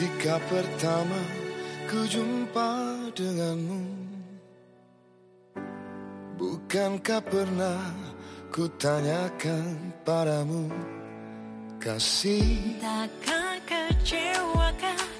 Ketika pertama ku jumpa denganmu Bukankah pernah ku tanyakan padamu Kasih Takkan kecewakan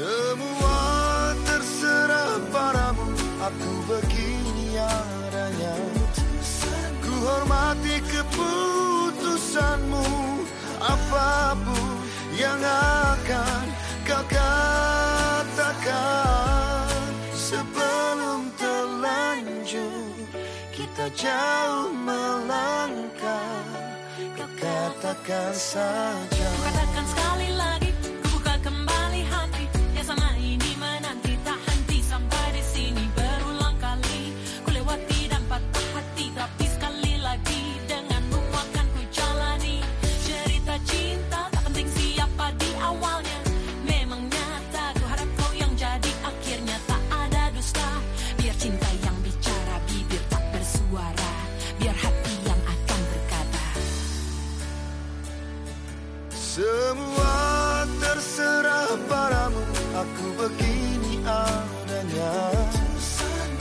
Semua terserah padamu. Aku begini adanya Ku hormati keputusanmu. Apa pun yang akan kau katakan. Sebelum terlanjur Kita jauh melangkah. Kau katakan saja. Katakan sekali lagi Semua terserah padamu Aku begini adanya.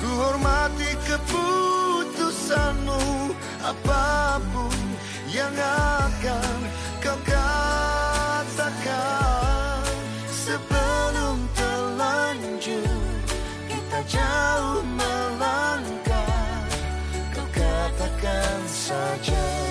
Ku hormati keputusanmu Apa pun yang akan kau katakan. Sebelum terlanjur Kita jauh melangkah. Kau katakan saja